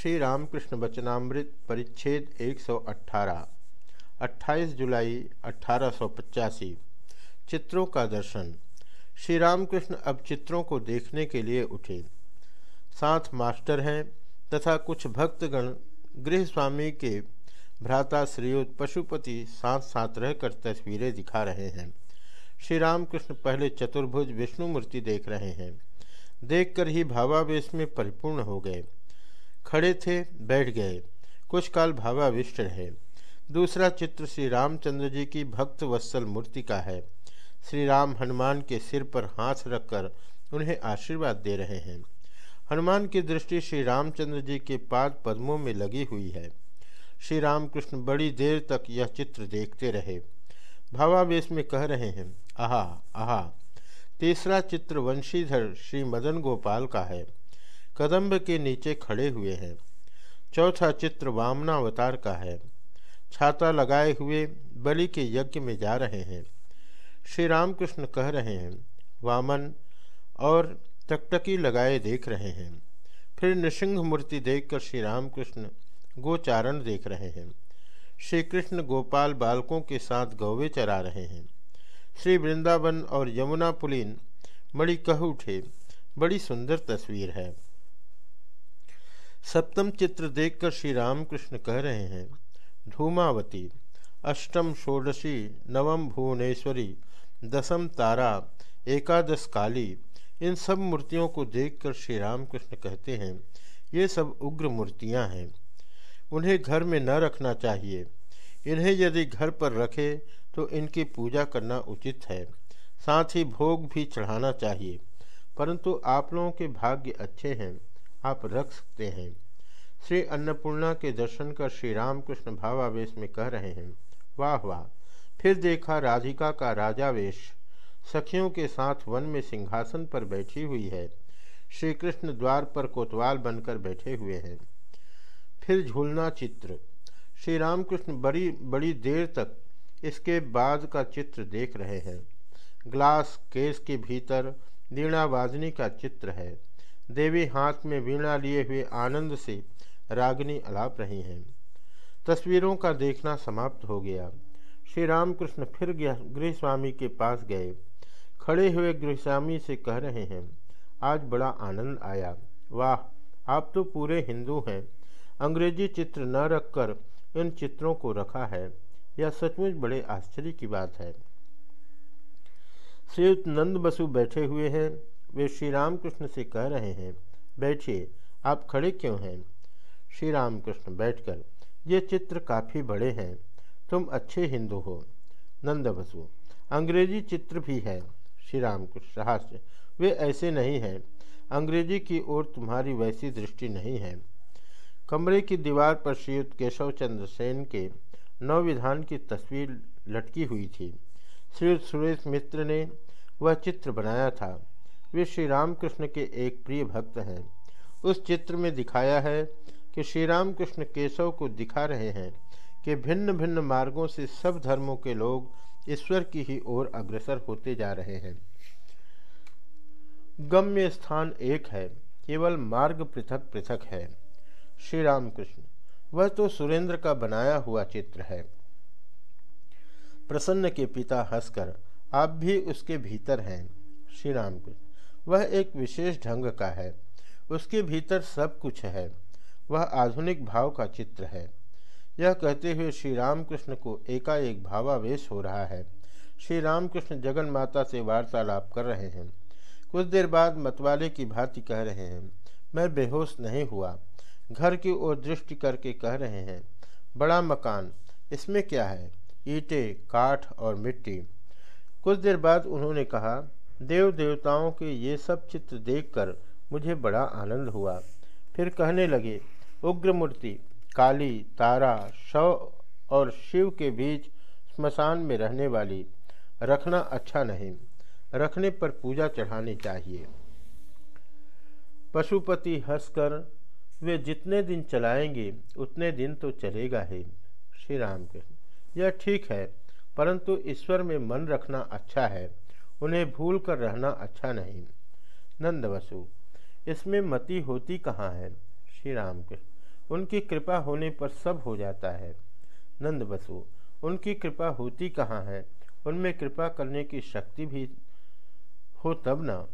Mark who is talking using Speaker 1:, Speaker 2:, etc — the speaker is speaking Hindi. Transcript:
Speaker 1: श्री रामकृष्ण वचनामृत परिच्छेद 118 28 जुलाई अठारह सौ पचासी, चित्रों का दर्शन। श्री रामकृष्ण अब चित्रों को देखने के लिए उठे। साथ मास्टर हैं तथा कुछ भक्तगण गृह स्वामी के भ्राता श्रीयुत पशुपति साथ साथ रहकर तस्वीरें दिखा रहे हैं। श्री रामकृष्ण पहले चतुर्भुज विष्णु मूर्ति देख रहे हैं। देखकर ही भावावेश में परिपूर्ण हो गए। खड़े थे, बैठ गए। कुछ काल भावाविष्ट रहे। दूसरा चित्र श्री रामचंद्र जी की भक्त वत्सल मूर्ति का है। श्री राम हनुमान के सिर पर हाथ रखकर उन्हें आशीर्वाद दे रहे हैं। हनुमान की दृष्टि श्री रामचंद्र जी के पाद पद्मों में लगी हुई है। श्री रामकृष्ण बड़ी देर तक यह चित्र देखते रहे। भावावेश में कह रहे हैं, आहा आहा, तीसरा चित्र वंशीधर श्री मदन गोपाल का है। कदम्ब के नीचे खड़े हुए हैं। चौथा चित्र वामनावतार का है। छाता लगाए हुए बलि के यज्ञ में जा रहे हैं। श्री रामकृष्ण कह रहे हैं, वामन और टकटकी लगाए देख रहे हैं। फिर नृसिंह मूर्ति देखकर श्री रामकृष्ण गोचारण देख रहे हैं। श्री कृष्ण गोपाल बालकों के साथ गौवे चरा रहे हैं। श्री वृंदावन और यमुना पुलिन मणि कह उठे। बड़ी सुंदर तस्वीर है। सप्तम चित्र देखकर श्री रामकृष्ण कह रहे हैं, धूमावती, अष्टम षोडशी, नवम भुवनेश्वरी, दसम तारा, एकादश काली, इन सब मूर्तियों को देखकर श्री रामकृष्ण कहते हैं, ये सब उग्र मूर्तियाँ हैं। उन्हें घर में न रखना चाहिए। इन्हें यदि घर पर रखे तो इनकी पूजा करना उचित है। साथ ही भोग भी चढ़ाना चाहिए। परंतु आप लोगों के भाग्य अच्छे हैं। आप रख सकते हैं। श्री अन्नपूर्णा के दर्शन कर श्री रामकृष्ण भावावेश में कह रहे हैं, वाह वाह। फिर देखा राधिका का राजावेश सखियों के साथ वन में सिंहासन पर बैठी हुई है। श्री कृष्ण द्वार पर कोतवाल बनकर बैठे हुए हैं। फिर झूलना चित्र। श्री रामकृष्ण बड़ी बड़ी देर तक इसके बाद का चित्र देख रहे हैं। ग्लास, केस के भीतर दीणावाजनी का चित्र है। देवी हाथ में वीणा लिए हुए आनंद से रागनी अलाप रही हैं। तस्वीरों का देखना समाप्त हो गया। श्री रामकृष्ण फिर गृह स्वामी के पास गए। खड़े हुए गृहस्वामी से कह रहे हैं, आज बड़ा आनंद आया। वाह, आप तो पूरे हिंदू हैं। अंग्रेज़ी चित्र न रखकर इन चित्रों को रखा है। यह सचमुच बड़े आश्चर्य की बात है। श्रीयुक्त नंद बसु बैठे हुए हैं। वे श्री रामकृष्ण से कह रहे हैं, बैठिए, आप खड़े क्यों हैं? श्री राम रामकृष्ण बैठकर, ये चित्र काफ़ी बड़े हैं, तुम अच्छे हिंदू हो। नंद बसु, अंग्रेज़ी चित्र भी है। श्री रामकृष्ण हास्य, वे ऐसे नहीं हैं, अंग्रेज़ी की ओर तुम्हारी वैसी दृष्टि नहीं है। कमरे की दीवार पर श्रीयुक्त केशव चंद्र सेन के नवविधान की तस्वीर लटकी हुई थी। श्रीयुक्त सुरेश मित्र ने वह चित्र बनाया था। वे श्री रामकृष्ण के एक प्रिय भक्त हैं। उस चित्र में दिखाया है कि श्री रामकृष्ण केशव को दिखा रहे हैं कि भिन्न भिन्न मार्गों से सब धर्मों के लोग ईश्वर की ही ओर अग्रसर होते जा रहे हैं। गम्य स्थान एक है, केवल मार्ग पृथक पृथक है। श्री रामकृष्ण वह तो सुरेंद्र का बनाया हुआ चित्र है। प्रसन्न के पिता हंसकर, आप भी उसके भीतर हैं। श्री रामकृष्ण वह एक विशेष ढंग का है। उसके भीतर सब कुछ है। वह आधुनिक भाव का चित्र है। यह कहते हुए श्री रामकृष्ण को एकाएक भावावेश हो रहा है। श्री रामकृष्ण जगन माता से वार्तालाप कर रहे हैं। कुछ देर बाद मतवाले की भांति कह रहे हैं, मैं बेहोश नहीं हुआ। घर की ओर दृष्टि करके कह रहे हैं, बड़ा मकान, इसमें क्या है? ईंटें, काठ और मिट्टी। कुछ देर बाद उन्होंने कहा देव देवताओं के ये सब चित्र देखकर मुझे बड़ा आनंद हुआ। फिर कहने लगे उग्र मूर्ति काली, तारा, शव और शिव के बीच स्मशान में रहने वाली, रखना अच्छा नहीं। रखने पर पूजा चढ़ानी चाहिए। पशुपति हंसकर, वे जितने दिन चलाएँगे, उतने दिन तो चलेगा ही। श्री राम के यह ठीक है, परंतु ईश्वर में मन रखना अच्छा है। उन्हें भूल कर रहना अच्छा नहीं। नंद वसु इसमें मति होती कहाँ है? श्री राम कृष्ण उनकी कृपा होने पर सब हो जाता है। नंद बसु उनकी कृपा होती कहाँ है? उनमें कृपा करने की शक्ति भी हो तब न।